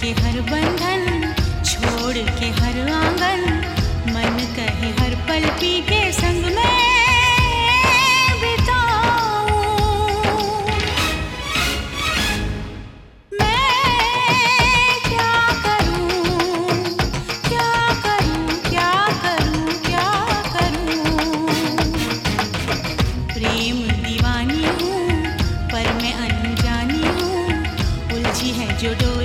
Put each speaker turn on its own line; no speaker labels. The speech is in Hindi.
के हर बंधन, छोड़ के हर आँगन, मन कहे हर पल पी के संग में दीवानी हूँ, पर मैं हूँ, उलझी है जो डो